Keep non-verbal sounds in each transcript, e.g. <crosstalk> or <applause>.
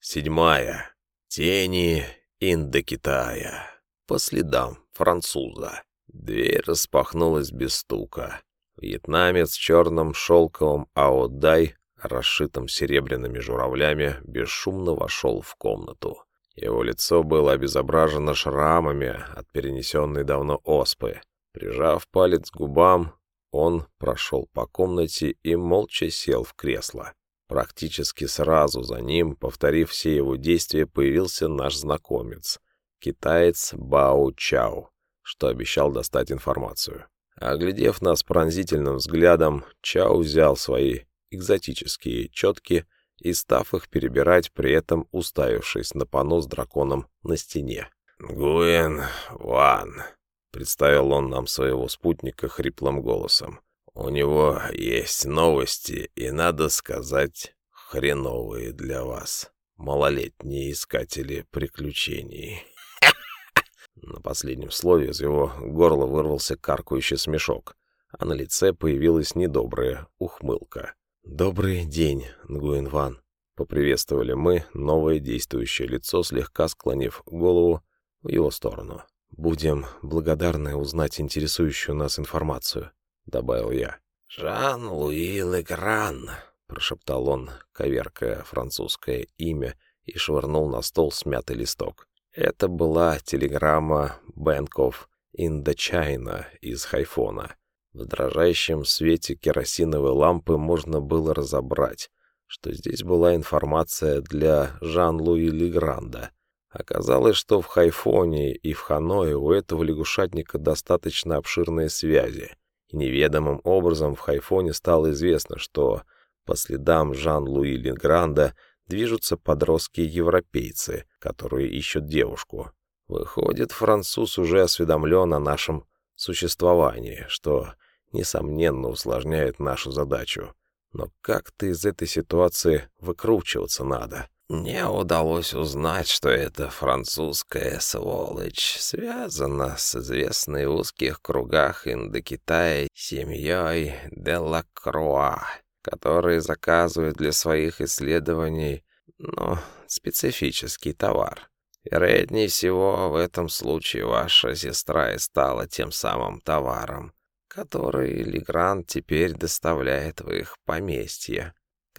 Седьмая. Тени Индокитая. По следам француза. Дверь распахнулась без стука. Вьетнамец в черном шелковом аодай, расшитом серебряными журавлями, бесшумно вошел в комнату. Его лицо было обезображено шрамами от перенесенной давно оспы. Прижав палец к губам, он прошел по комнате и молча сел в кресло. Практически сразу за ним, повторив все его действия, появился наш знакомец, китаец Бао Чао, что обещал достать информацию. Оглядев нас пронзительным взглядом, Чао взял свои экзотические четки и, став их перебирать, при этом уставившись на панно с драконом на стене. «Гуэн Ван», — представил он нам своего спутника хриплым голосом. У него есть новости, и, надо сказать, хреновые для вас, малолетние искатели приключений. <laughs> На последнем слове из его горла вырвался каркающий смешок, а на лице появилась недобрая ухмылка. «Добрый день, Нгуин Ван», — поприветствовали мы новое действующее лицо, слегка склонив голову в его сторону. «Будем благодарны узнать интересующую нас информацию». — добавил я. «Жан-Луи Легран», — прошептал он, коверкая французское имя, и швырнул на стол смятый листок. Это была телеграмма of Indochina из Хайфона. В дрожащем свете керосиновой лампы можно было разобрать, что здесь была информация для Жан-Луи Легранда. Оказалось, что в Хайфоне и в Ханое у этого лягушатника достаточно обширные связи — и неведомым образом в Хайфоне стало известно, что по следам Жан-Луи Лингранда движутся подростки-европейцы, которые ищут девушку. Выходит, француз уже осведомлен о нашем существовании, что, несомненно, усложняет нашу задачу. Но как-то из этой ситуации выкручиваться надо. Мне удалось узнать, что эта французская сволочь связана с известной в узких кругах Индокитая семьей Делакруа, которые заказывают для своих исследований, ну, специфический товар. Вероятнее всего, в этом случае ваша сестра и стала тем самым товаром, который Легранд теперь доставляет в их поместье.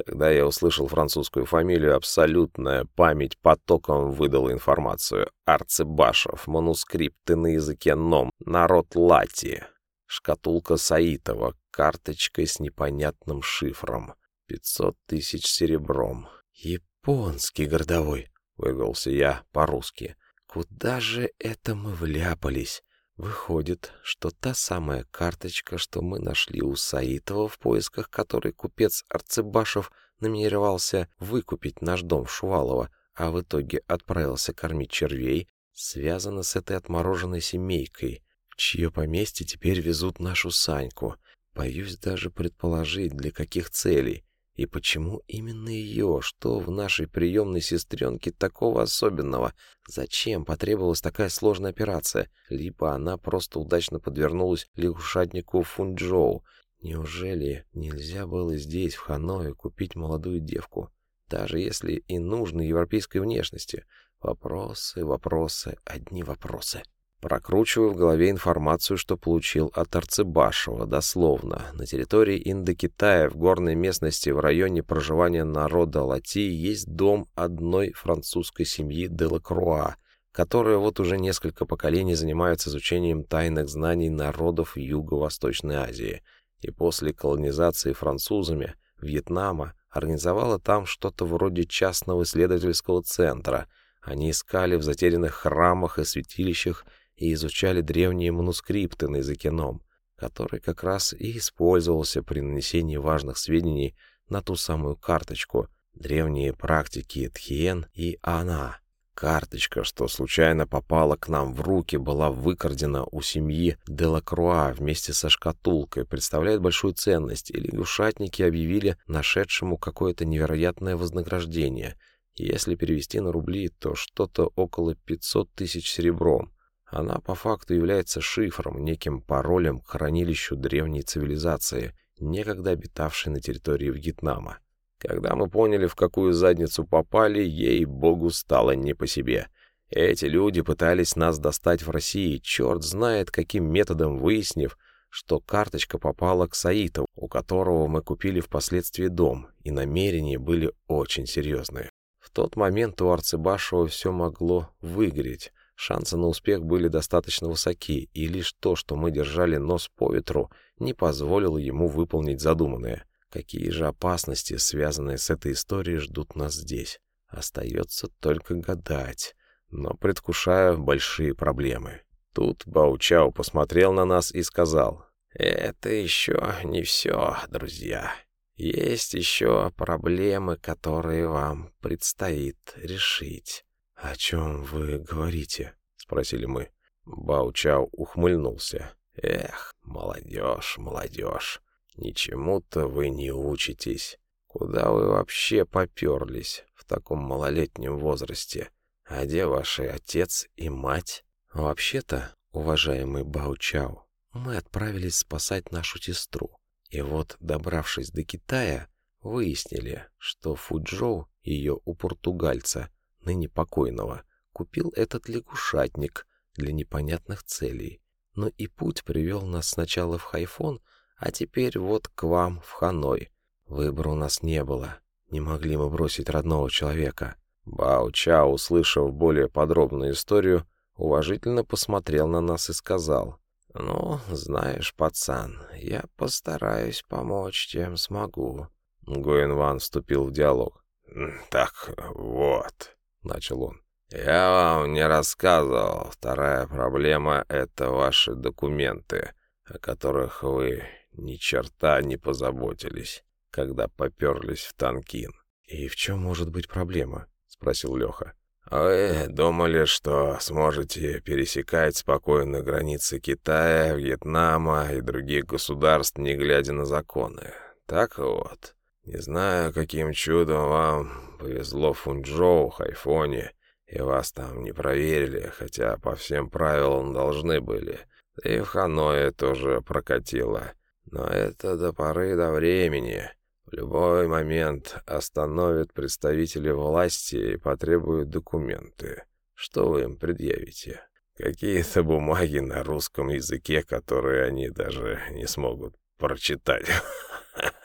Когда я услышал французскую фамилию, абсолютная память потоком выдала информацию. Арцебашев, манускрипты на языке ном, народ Лати, шкатулка Саитова, карточкой с непонятным шифром. Пятьсот тысяч серебром. «Японский городовой», — выругался я по-русски. «Куда же это мы вляпались?» Выходит, что та самая карточка, что мы нашли у Саитова, в поисках которой купец Арцебашев намеревался выкупить наш дом в Шувалово, а в итоге отправился кормить червей, связана с этой отмороженной семейкой, в чье поместье теперь везут нашу Саньку. Боюсь даже предположить, для каких целей. И почему именно ее? Что в нашей приемной сестренке такого особенного? Зачем потребовалась такая сложная операция? Либо она просто удачно подвернулась лягушатнику Фунчжоу. Неужели нельзя было здесь, в Ханое, купить молодую девку? Даже если и нужной европейской внешности. Вопросы, вопросы, одни вопросы. Прокручиваю в голове информацию, что получил от Арцебашева, дословно. На территории Индокитая, в горной местности в районе проживания народа Лати, есть дом одной французской семьи Делакруа, которая вот уже несколько поколений занимается изучением тайных знаний народов Юго-Восточной Азии. И после колонизации французами Вьетнама организовала там что-то вроде частного исследовательского центра. Они искали в затерянных храмах и святилищах и изучали древние манускрипты на языке ном, который как раз и использовался при нанесении важных сведений на ту самую карточку древние практики Тхиен и Ана. Карточка, что случайно попала к нам в руки, была выкрадена у семьи Делакруа вместе со шкатулкой, представляет большую ценность, и лягушатники объявили нашедшему какое-то невероятное вознаграждение. Если перевести на рубли, то что-то около 500 тысяч серебром. Она по факту является шифром, неким паролем к хранилищу древней цивилизации, некогда обитавшей на территории Вьетнама. Когда мы поняли, в какую задницу попали, ей-богу, стало не по себе. Эти люди пытались нас достать в России, черт знает каким методом выяснив, что карточка попала к Саитову, у которого мы купили впоследствии дом, и намерения были очень серьезные. В тот момент у Арцебашева все могло выгореть, шансы на успех были достаточно высоки, и лишь то, что мы держали нос по ветру, не позволило ему выполнить задуманное. Какие же опасности, связанные с этой историей, ждут нас здесь? Остается только гадать но предвкушаю большие проблемы. Тут Баучау посмотрел на нас и сказал, «Это еще не все, друзья. Есть еще проблемы, которые вам предстоит решить». «О чем вы говорите?» — спросили мы. Баучау ухмыльнулся. «Эх, молодежь, молодежь, ничему-то вы не учитесь. Куда вы вообще поперлись в таком малолетнем возрасте?» А где ваши отец и мать? Вообще-то, уважаемый Баучао, мы отправились спасать нашу сестру. И вот, добравшись до Китая, выяснили, что Фуджоу, ее у португальца, ныне покойного, купил этот лягушатник для непонятных целей. Но и путь привел нас сначала в Хайфон, а теперь вот к вам, в Ханой. Выбора у нас не было. Не могли мы бросить родного человека. Бао Чао, услышав более подробную историю, уважительно посмотрел на нас и сказал, «Ну, знаешь, пацан, я постараюсь помочь, чем смогу». Гуэн Ван вступил в диалог. «Так вот», — начал он, — «я вам не рассказывал. Вторая проблема — это ваши документы, о которых вы ни черта не позаботились, когда поперлись в Танкин». «И в чем может быть проблема?» спросил Леха. «Вы думали, что сможете пересекать спокойно границы Китая, Вьетнама и других государств, не глядя на законы. Так вот, не знаю, каким чудом вам повезло Фунчжоу, Хайфоне, и вас там не проверили, хотя по всем правилам должны были. и в Ханое тоже прокатило. Но это до поры до времени». В любой момент остановят представители власти и потребуют документы. Что вы им предъявите? Какие-то бумаги на русском языке, которые они даже не смогут прочитать.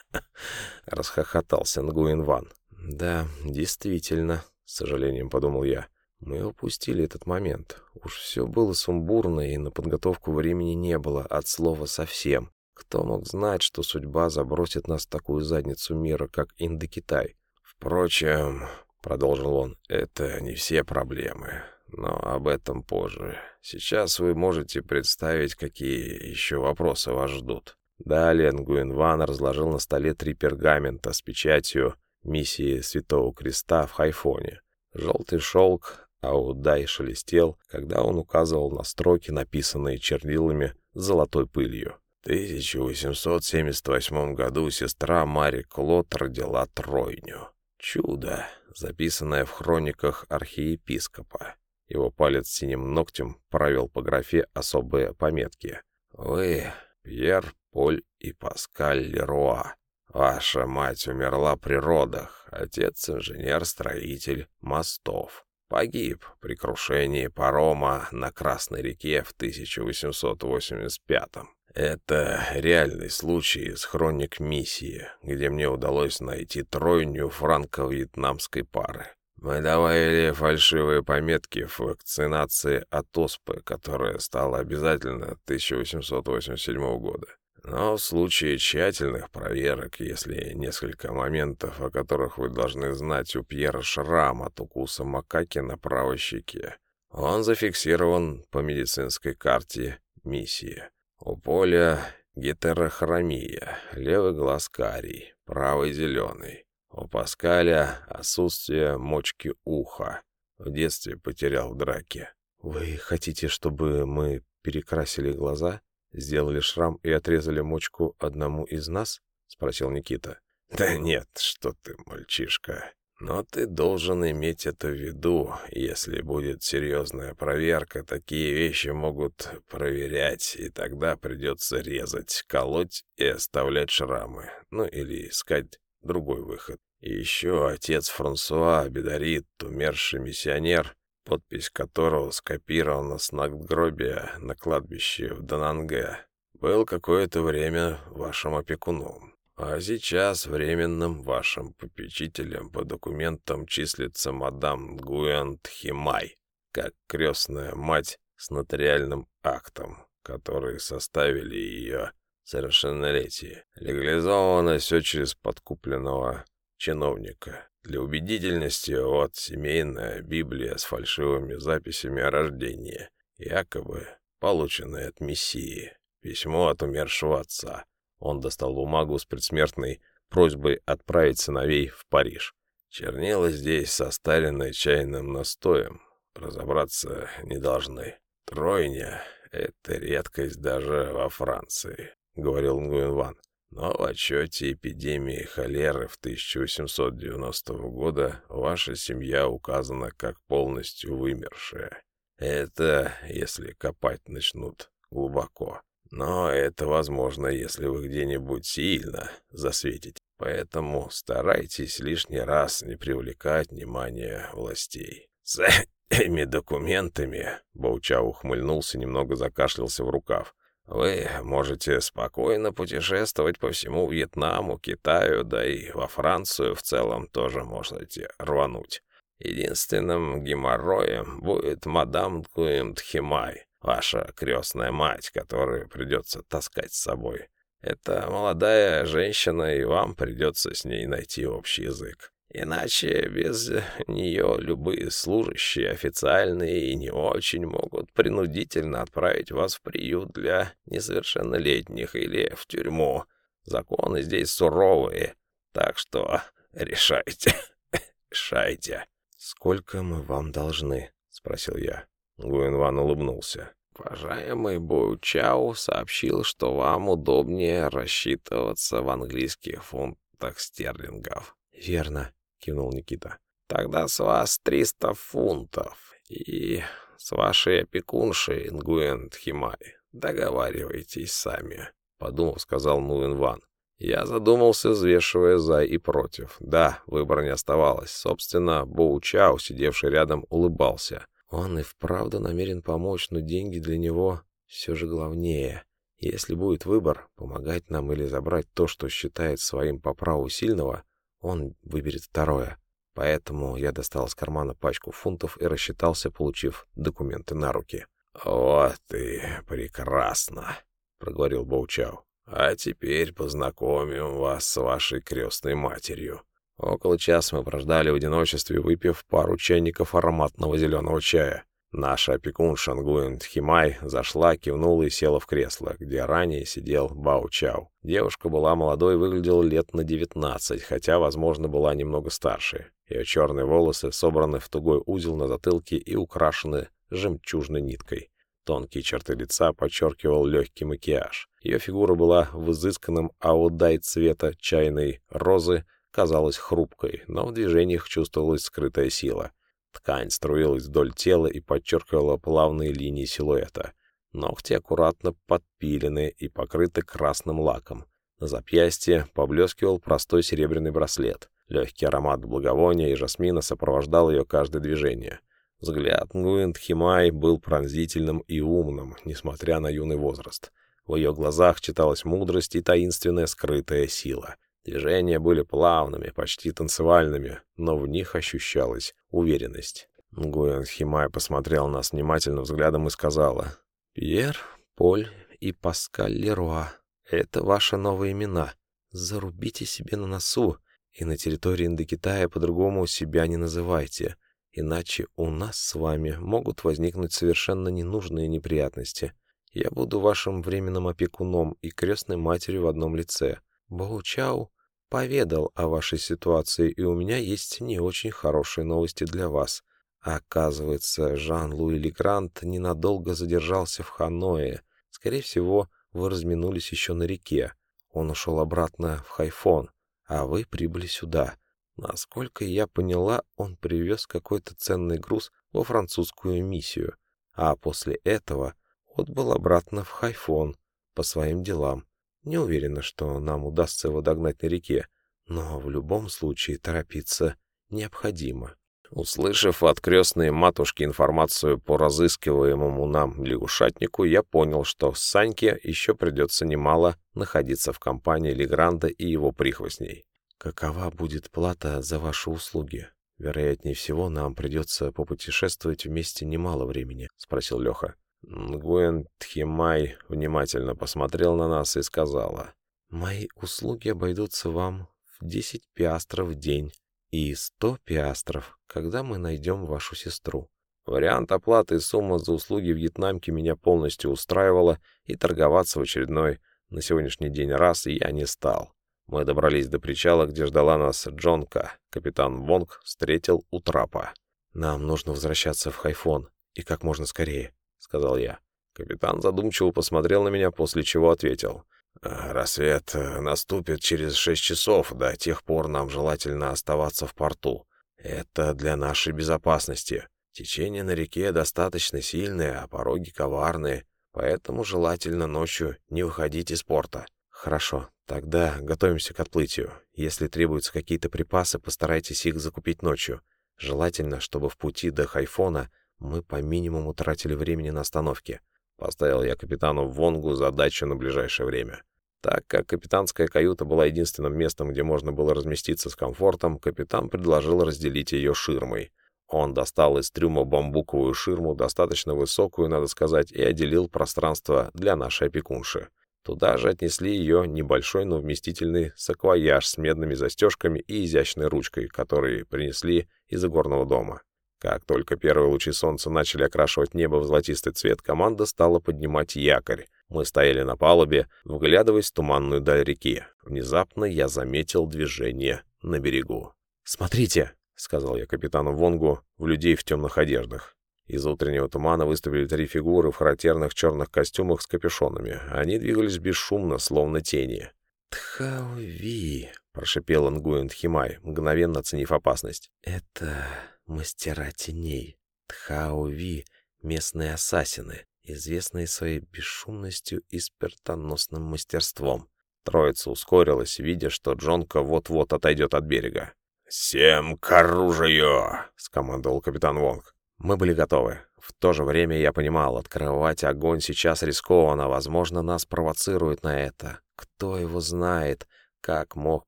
<laughs> Расхохотался Нгуин Ван. Да, действительно, с сожалением подумал я. Мы упустили этот момент. Уж все было сумбурно, и на подготовку времени не было, от слова совсем. Кто мог знать, что судьба забросит нас в такую задницу мира, как Индокитай? Впрочем, продолжил он, это не все проблемы, но об этом позже. Сейчас вы можете представить, какие еще вопросы вас ждут. Далее Нгуин Ван разложил на столе три пергамента с печатью миссии Святого Креста в Хайфоне. Желтый шелк Аудай шелестел, когда он указывал на строки, написанные чернилами золотой пылью. 1878 году сестра Мари Клод родила тройню. Чудо, записанное в хрониках архиепископа. Его палец синим ногтем провел по графе особые пометки. «Вы, Пьер, Поль и Паскаль Леруа. Ваша мать умерла при родах, отец инженер-строитель мостов. Погиб при крушении парома на Красной реке в 1885 -м. Это реальный случай с хроник миссии, где мне удалось найти тройню франко-вьетнамской пары. Мы добавили фальшивые пометки в вакцинации от оспы, которая стала обязательно 1887 года. Но в случае тщательных проверок, если несколько моментов, о которых вы должны знать, у Пьера шрам от укуса макаки на правой щеке, он зафиксирован по медицинской карте миссии. У поля гетерохромия, левый глаз карий, правый зеленый. У Паскаля отсутствие мочки уха. В детстве потерял в драке. «Вы хотите, чтобы мы перекрасили глаза, сделали шрам и отрезали мочку одному из нас?» — спросил Никита. «Да нет, что ты, мальчишка. Но ты должен иметь это в виду. Если будет серьезная проверка, такие вещи могут проверять, и тогда придется резать, колоть и оставлять шрамы. Ну или искать другой выход. И еще отец Франсуа Бедарит, умерший миссионер, подпись которого скопирована с надгробия на кладбище в Дананге, был какое-то время вашим опекуном. А сейчас временным вашим попечителем по документам числится мадам Гуэнт Химай, как крестная мать с нотариальным актом, который составили ее совершеннолетие. Легализовано все через подкупленного чиновника. Для убедительности вот семейная Библия с фальшивыми записями о рождении, якобы полученная от Мессии. Письмо от умершего отца. Он достал бумагу с предсмертной просьбой отправить сыновей в Париж. Чернила здесь состарены чайным настоем. Разобраться не должны. Тройня — это редкость даже во Франции, — говорил Нгуенван. Но в отчете эпидемии холеры в 1890 года ваша семья указана как полностью вымершая. Это если копать начнут глубоко. Но это возможно, если вы где-нибудь сильно засветите. Поэтому старайтесь лишний раз не привлекать внимание властей. С <laughs> этими документами, Бауча ухмыльнулся, немного закашлялся в рукав. Вы можете спокойно путешествовать по всему Вьетнаму, Китаю, да и во Францию в целом тоже можете рвануть. Единственным геморроем будет мадам Куэмтхимай ваша крестная мать, которую придется таскать с собой. Это молодая женщина, и вам придется с ней найти общий язык. Иначе без нее любые служащие, официальные и не очень, могут принудительно отправить вас в приют для несовершеннолетних или в тюрьму. Законы здесь суровые, так что решайте, <laughs> решайте. «Сколько мы вам должны?» — спросил я. Гуинван улыбнулся. «Уважаемый Боучау сообщил, что вам удобнее рассчитываться в английских фунтах стерлингов». «Верно», — кивнул Никита. «Тогда с вас триста фунтов. И с вашей опекуншей Нгуэн Тхимай договаривайтесь сами», — подумав, сказал Нуэн Ван. Я задумался, взвешивая за и против. Да, выбора не оставалось. Собственно, Боу Чао, сидевший рядом, улыбался. Он и вправду намерен помочь, но деньги для него все же главнее. Если будет выбор, помогать нам или забрать то, что считает своим по праву сильного, он выберет второе. Поэтому я достал из кармана пачку фунтов и рассчитался, получив документы на руки. «Вот и прекрасно», — проговорил Боучау. «А теперь познакомим вас с вашей крестной матерью. Около часа мы прождали в одиночестве, выпив пару чайников ароматного зеленого чая. Наша опекун Шангуэн Тхимай зашла, кивнула и села в кресло, где ранее сидел Бао Чау. Девушка была молодой выглядела лет на девятнадцать, хотя, возможно, была немного старше. Ее черные волосы собраны в тугой узел на затылке и украшены жемчужной ниткой. Тонкие черты лица подчеркивал легкий макияж. Ее фигура была в изысканном аудай цвета чайной розы, казалась хрупкой, но в движениях чувствовалась скрытая сила. Ткань струилась вдоль тела и подчеркивала плавные линии силуэта. Ногти аккуратно подпилены и покрыты красным лаком. На запястье поблескивал простой серебряный браслет. Легкий аромат благовония и жасмина сопровождал ее каждое движение. Взгляд Нгуэн Тхимай был пронзительным и умным, несмотря на юный возраст. В ее глазах читалась мудрость и таинственная скрытая сила. Движения были плавными, почти танцевальными, но в них ощущалась уверенность. Гуэн Химай посмотрел нас внимательно взглядом и сказала, «Пьер, Поль и Паскаль Леруа — это ваши новые имена. Зарубите себе на носу, и на территории Индокитая по-другому себя не называйте, иначе у нас с вами могут возникнуть совершенно ненужные неприятности. Я буду вашим временным опекуном и крестной матерью в одном лице». Боучау поведал о вашей ситуации, и у меня есть не очень хорошие новости для вас. Оказывается, Жан-Луи Легрант ненадолго задержался в Ханое. Скорее всего, вы разминулись еще на реке. Он ушел обратно в Хайфон, а вы прибыли сюда. Насколько я поняла, он привез какой-то ценный груз во французскую миссию, а после этого отбыл обратно в Хайфон по своим делам. Не уверена, что нам удастся его догнать на реке, но в любом случае торопиться необходимо. Услышав от крестной матушки информацию по разыскиваемому нам лягушатнику, я понял, что Саньке еще придется немало находиться в компании Легранда и его прихвостней. «Какова будет плата за ваши услуги? Вероятнее всего, нам придется попутешествовать вместе немало времени», — спросил Леха. Нгуэн Тхимай внимательно посмотрел на нас и сказала. «Мои услуги обойдутся вам в десять пиастров в день и сто пиастров, когда мы найдем вашу сестру». Вариант оплаты и сумма за услуги вьетнамки меня полностью устраивала, и торговаться в очередной на сегодняшний день раз я не стал. Мы добрались до причала, где ждала нас Джонка. Капитан Вонг встретил у трапа. «Нам нужно возвращаться в Хайфон, и как можно скорее», — сказал я. Капитан задумчиво посмотрел на меня, после чего ответил. Рассвет э, наступит через шесть часов. До тех пор нам желательно оставаться в порту. Это для нашей безопасности. Течение на реке достаточно сильное, а пороги коварные, поэтому желательно ночью не выходить из порта. Хорошо, тогда готовимся к отплытию. Если требуются какие-то припасы, постарайтесь их закупить ночью. Желательно, чтобы в пути до Хайфона мы по минимуму тратили времени на остановке. Поставил я капитану Вонгу задачу на ближайшее время. Так как капитанская каюта была единственным местом, где можно было разместиться с комфортом, капитан предложил разделить ее ширмой. Он достал из трюма бамбуковую ширму, достаточно высокую, надо сказать, и отделил пространство для нашей опекунши. Туда же отнесли ее небольшой, но вместительный саквояж с медными застежками и изящной ручкой, которые принесли из игорного дома. Как только первые лучи солнца начали окрашивать небо в золотистый цвет, команда стала поднимать якорь. Мы стояли на палубе, вглядываясь в туманную даль реки. Внезапно я заметил движение на берегу. «Смотрите!» — сказал я капитану Вонгу в людей в темных одеждах. Из утреннего тумана выступили три фигуры в характерных черных костюмах с капюшонами. Они двигались бесшумно, словно тени. «Тхауви!» — прошипел Нгуэн Тхимай, мгновенно оценив опасность. «Это мастера теней. Тхауви — местные ассасины, известные своей бесшумностью и спиртоносным мастерством. Троица ускорилась, видя, что Джонка вот-вот отойдет от берега. «Всем к оружию!» — скомандовал капитан Вонг. Мы были готовы. В то же время я понимал, открывать огонь сейчас рискованно, возможно, нас провоцируют на это. Кто его знает, как мог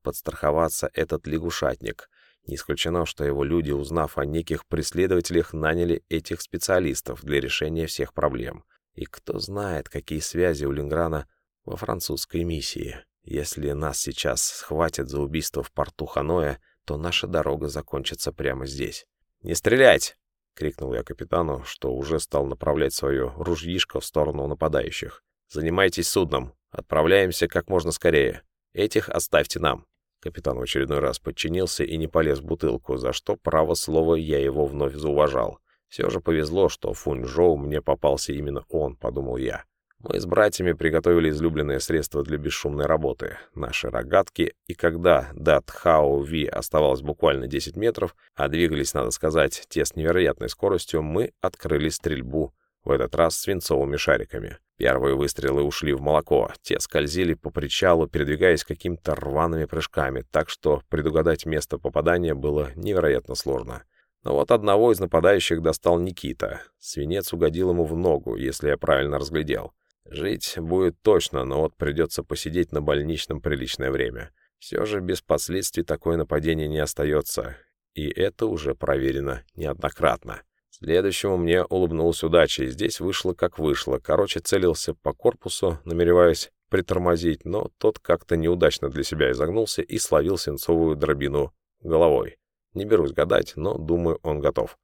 подстраховаться этот лягушатник. Не исключено, что его люди, узнав о неких преследователях, наняли этих специалистов для решения всех проблем. И кто знает, какие связи у Линграна во французской миссии. Если нас сейчас схватят за убийство в порту Ханоя, то наша дорога закончится прямо здесь. «Не стрелять!» — крикнул я капитану, что уже стал направлять свое ружьишко в сторону нападающих. «Занимайтесь судном. Отправляемся как можно скорее. Этих оставьте нам». Капитан в очередной раз подчинился и не полез в бутылку, за что, право слово, я его вновь зауважал. Все же повезло, что Фуньчжоу мне попался именно он, подумал я. Мы с братьями приготовили излюбленное средство для бесшумной работы — наши рогатки, и когда до Тхао Ви оставалось буквально 10 метров, а двигались, надо сказать, те с невероятной скоростью, мы открыли стрельбу, в этот раз свинцовыми шариками. Первые выстрелы ушли в молоко, те скользили по причалу, передвигаясь какими-то рваными прыжками, так что предугадать место попадания было невероятно сложно. Но вот одного из нападающих достал Никита. Свинец угодил ему в ногу, если я правильно разглядел. Жить будет точно, но вот придется посидеть на больничном приличное время. Все же без последствий такое нападение не остается, и это уже проверено неоднократно. Следующему мне улыбнулась удача, и здесь вышло как вышло. Короче, целился по корпусу, намереваясь притормозить, но тот как-то неудачно для себя изогнулся и словил свинцовую дробину головой. Не берусь гадать, но думаю, он готов.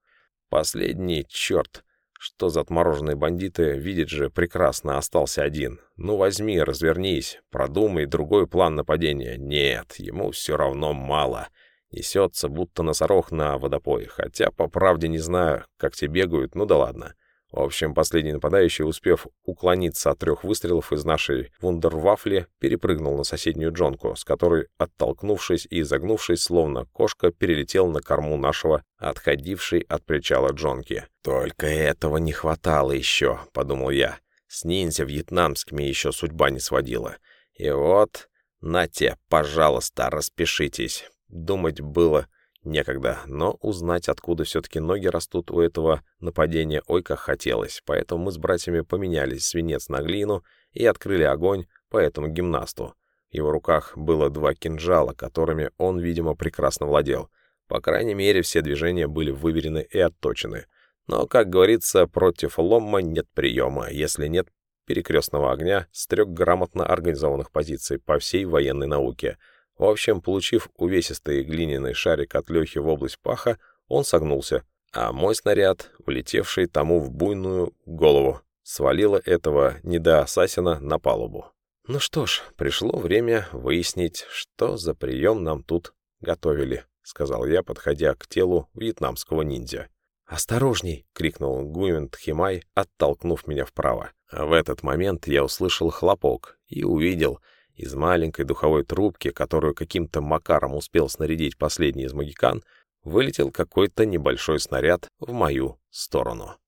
Последний, черт, что за отмороженные бандиты, видит же прекрасно, остался один. Ну возьми, развернись, продумай другой план нападения. Нет, ему все равно мало. Несется, будто носорог на водопой, хотя, по правде, не знаю, как те бегают, ну да ладно. В общем, последний нападающий, успев уклониться от трех выстрелов из нашей вундервафли, перепрыгнул на соседнюю джонку, с которой, оттолкнувшись и изогнувшись, словно кошка, перелетел на корму нашего, отходившей от причала джонки. «Только этого не хватало еще», — подумал я. «С ниндзя вьетнамскими еще судьба не сводила. И вот «Нате, пожалуйста, распишитесь». Думать было некогда, но узнать, откуда все-таки ноги растут у этого нападения, ой, как хотелось. Поэтому мы с братьями поменяли свинец на глину и открыли огонь по этому гимнасту. В его руках было два кинжала, которыми он, видимо, прекрасно владел. По крайней мере, все движения были выверены и отточены. Но, как говорится, против ломма нет приема, если нет перекрестного огня с трех грамотно организованных позиций по всей военной науке. В общем, получив увесистый глиняный шарик от Лехи в область паха, он согнулся, а мой снаряд, влетевший тому в буйную голову, свалило этого недоассасина на палубу. Ну что ж, пришло время выяснить, что за прием нам тут готовили, сказал я, подходя к телу вьетнамского ниндзя. «Осторожней!» — крикнул Гуин Тхимай, оттолкнув меня вправо. В этот момент я услышал хлопок и увидел из маленькой духовой трубки, которую каким-то макаром успел снарядить последний из магикан, вылетел какой-то небольшой снаряд в мою сторону.